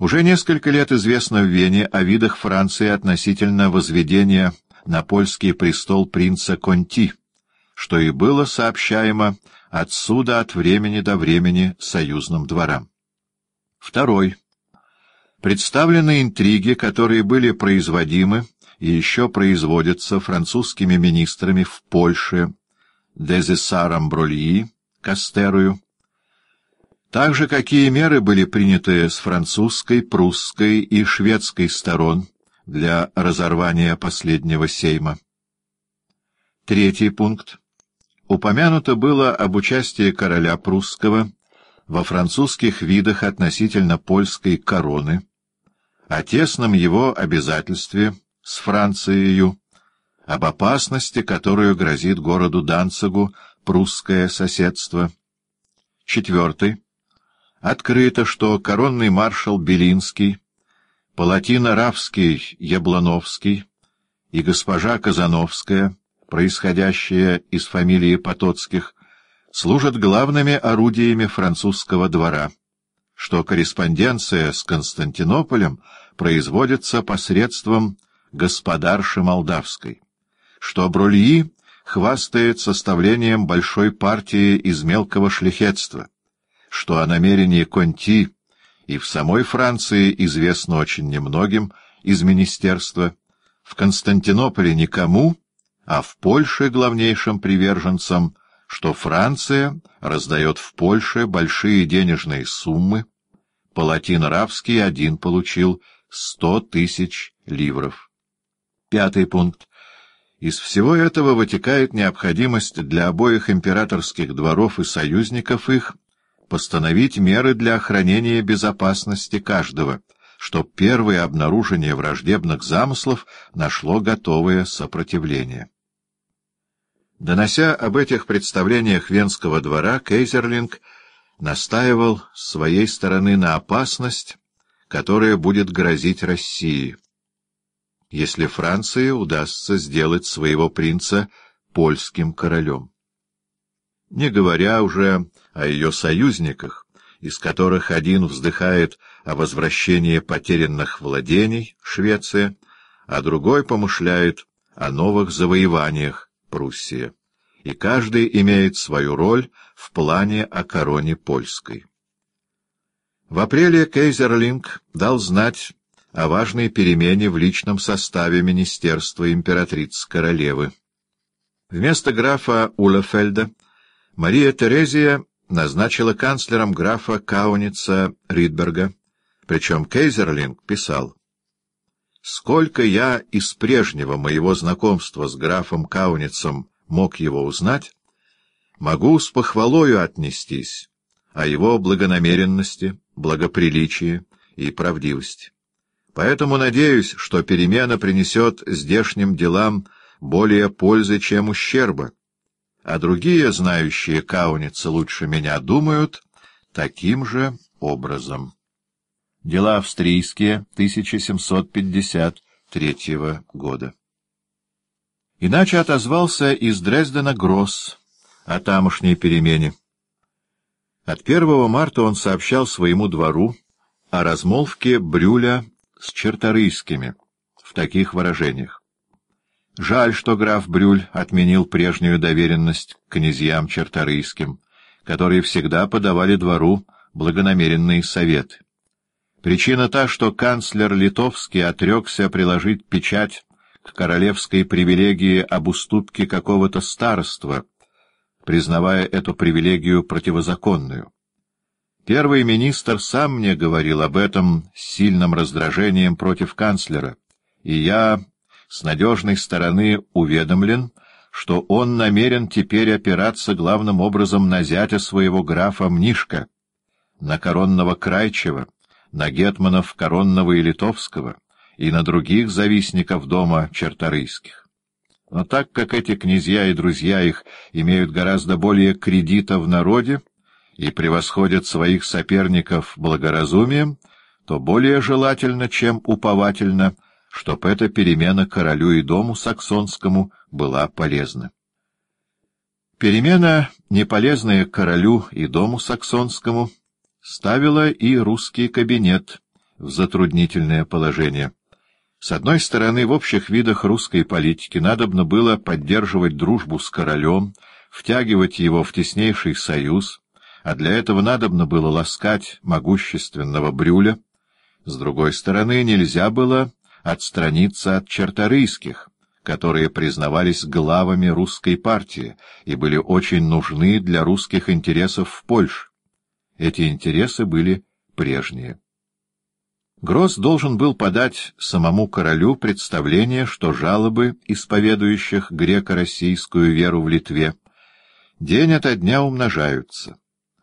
Уже несколько лет известно в Вене о видах Франции относительно возведения на польский престол принца Конти, что и было сообщаемо отсюда от времени до времени союзным дворам. Второй. Представлены интриги, которые были производимы и еще производятся французскими министрами в Польше, Дезессаром Брольи, Кастерую. Также какие меры были приняты с французской, прусской и шведской сторон для разорвания последнего сейма. Третий пункт. Упомянуто было об участии короля прусского во французских видах относительно польской короны, о тесном его обязательстве с Францией, об опасности, которую грозит городу Данцигу прусское соседство. Четвертый. Открыто, что коронный маршал Белинский, Палатино-Равский Яблоновский и госпожа Казановская, происходящая из фамилии Потоцких, служат главными орудиями французского двора, что корреспонденция с Константинополем производится посредством господарши Молдавской, что Брульи хвастает составлением большой партии из мелкого шляхетства, что о намерении Конти и в самой Франции известно очень немногим из министерства, в Константинополе никому, а в Польше главнейшим приверженцам что Франция раздает в Польше большие денежные суммы. Палатин Равский один получил сто тысяч ливров. Пятый пункт. Из всего этого вытекает необходимость для обоих императорских дворов и союзников их постановить меры для охранения безопасности каждого, чтоб первое обнаружение враждебных замыслов нашло готовое сопротивление. Донося об этих представлениях Венского двора, Кейзерлинг настаивал с своей стороны на опасность, которая будет грозить России, если Франции удастся сделать своего принца польским королем. Не говоря уже о ее союзниках, из которых один вздыхает о возвращении потерянных владений Швеция, а другой помышляет о новых завоеваниях Пруссия, и каждый имеет свою роль в плане о короне польской. В апреле Кейзерлинг дал знать о важной перемене в личном составе Министерства императрицы-королевы. Вместо графа Улефельда Мария Терезия назначила канцлером графа Кауница Ридберга, причем Кейзерлинг писал Сколько я из прежнего моего знакомства с графом Кауницем мог его узнать, могу с похвалою отнестись о его благонамеренности, благоприличии и правдивости. Поэтому надеюсь, что перемена принесет здешним делам более пользы, чем ущерба, а другие, знающие Кауница лучше меня, думают таким же образом. Дела австрийские 1753 года. Иначе отозвался из Дрездена Гросс о тамошней перемене. От 1 марта он сообщал своему двору о размолвке Брюля с черторийскими в таких выражениях. Жаль, что граф Брюль отменил прежнюю доверенность князьям черторийским, которые всегда подавали двору благонамеренные советы. Причина та, что канцлер Литовский отрекся приложить печать к королевской привилегии об уступке какого-то староства, признавая эту привилегию противозаконную. Первый министр сам мне говорил об этом с сильным раздражением против канцлера, и я с надежной стороны уведомлен, что он намерен теперь опираться главным образом на зятя своего графа Мнишка, на коронного Крайчева, на гетманов Коронного и Литовского и на других завистников дома черторийских. Но так как эти князья и друзья их имеют гораздо более кредита в народе и превосходят своих соперников благоразумием, то более желательно, чем уповательно, чтоб эта перемена королю и дому саксонскому была полезна. Перемена, неполезная королю и дому саксонскому, ставила и русский кабинет в затруднительное положение. С одной стороны, в общих видах русской политики надобно было поддерживать дружбу с королем, втягивать его в теснейший союз, а для этого надобно было ласкать могущественного Брюля. С другой стороны, нельзя было отстраниться от черторийских, которые признавались главами русской партии и были очень нужны для русских интересов в Польше. Эти интересы были прежние. Гросс должен был подать самому королю представление, что жалобы исповедующих греко-российскую веру в Литве день ото дня умножаются,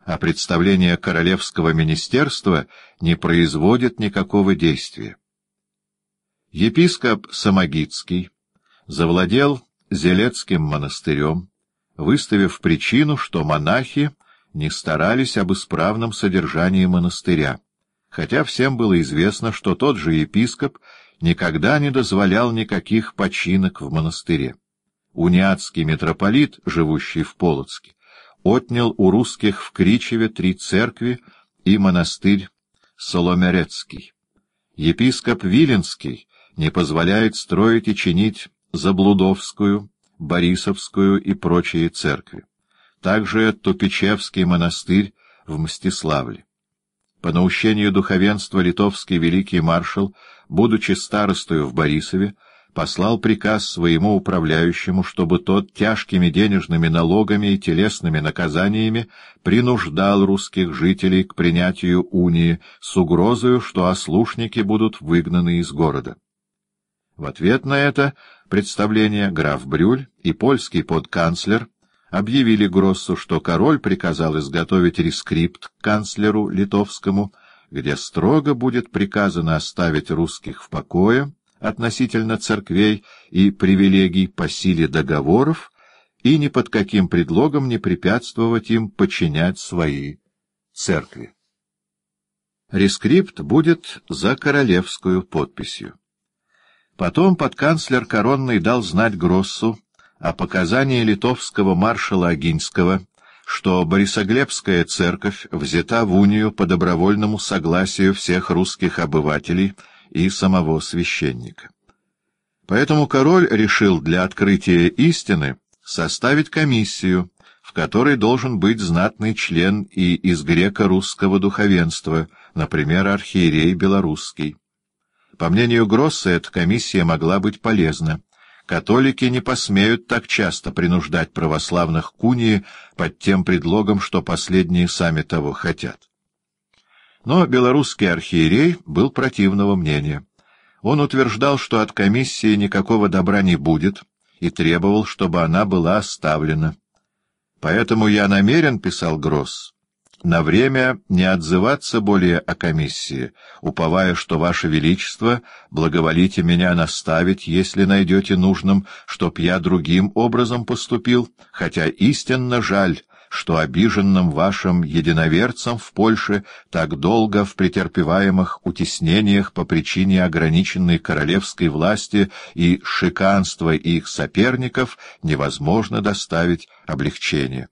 а представление королевского министерства не производит никакого действия. Епископ Самогитский завладел Зелецким монастырем, выставив причину, что монахи не старались об исправном содержании монастыря хотя всем было известно, что тот же епископ никогда не дозволял никаких починок в монастыре. Униатский митрополит, живущий в Полоцке, отнял у русских в Кричеве три церкви и монастырь Соломерецкий. Епископ Виленский не позволяет строить и чинить Заблудовскую, Борисовскую и прочие церкви. Также Тупичевский монастырь в Мстиславле. По наущению духовенства литовский великий маршал, будучи старостою в Борисове, послал приказ своему управляющему, чтобы тот тяжкими денежными налогами и телесными наказаниями принуждал русских жителей к принятию унии с угрозою, что ослушники будут выгнаны из города. В ответ на это представление граф Брюль и польский подканцлер объявили Гроссу, что король приказал изготовить рескрипт к канцлеру литовскому, где строго будет приказано оставить русских в покое относительно церквей и привилегий по силе договоров и ни под каким предлогом не препятствовать им подчинять свои церкви. Рескрипт будет за королевскую подписью. Потом подканцлер Коронный дал знать Гроссу, о показании литовского маршала Агинского, что Борисоглебская церковь взята в унию по добровольному согласию всех русских обывателей и самого священника. Поэтому король решил для открытия истины составить комиссию, в которой должен быть знатный член и из греко-русского духовенства, например, архиерей белорусский. По мнению Гросса, эта комиссия могла быть полезна католики не посмеют так часто принуждать православных к унии под тем предлогом, что последние сами того хотят. Но белорусский архиерей был противного мнения. Он утверждал, что от комиссии никакого добра не будет, и требовал, чтобы она была оставлена. «Поэтому я намерен, — писал Гросс, на время не отзываться более о комиссии, уповая, что Ваше Величество благоволите меня наставить, если найдете нужным, чтоб я другим образом поступил, хотя истинно жаль, что обиженным вашим единоверцам в Польше так долго в претерпеваемых утеснениях по причине ограниченной королевской власти и шиканства их соперников невозможно доставить облегчение.